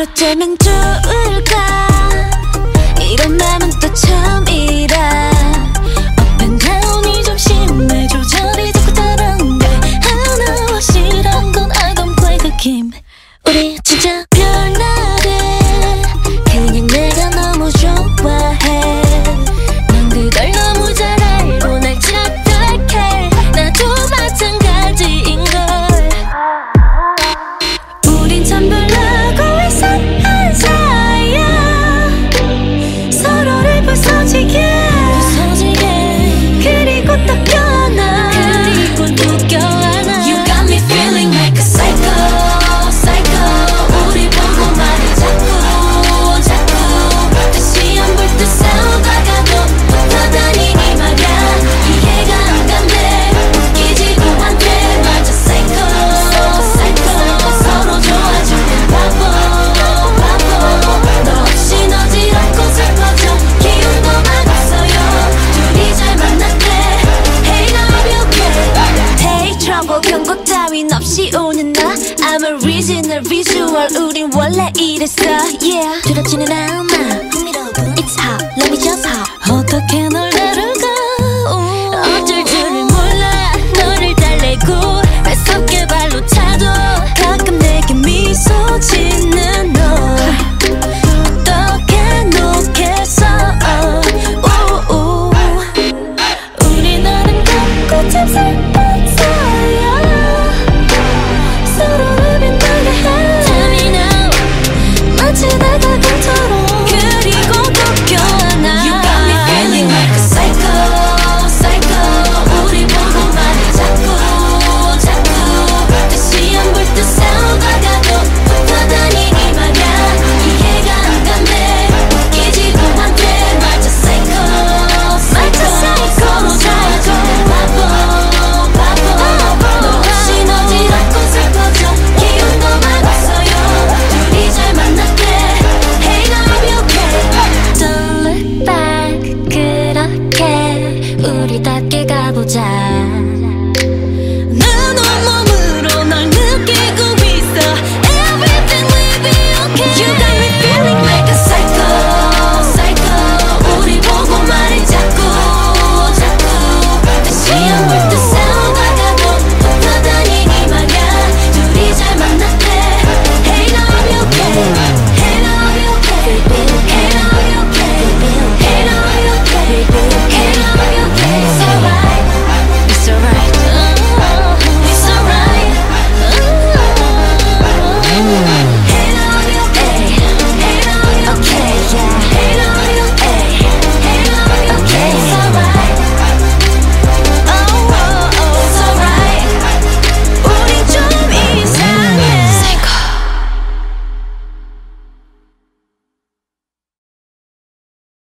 하루쯤엔 좋을까 따윈 없이 오는 나. I'm original visual. 우린 원래 이랬어. Yeah. 두렵지는 않아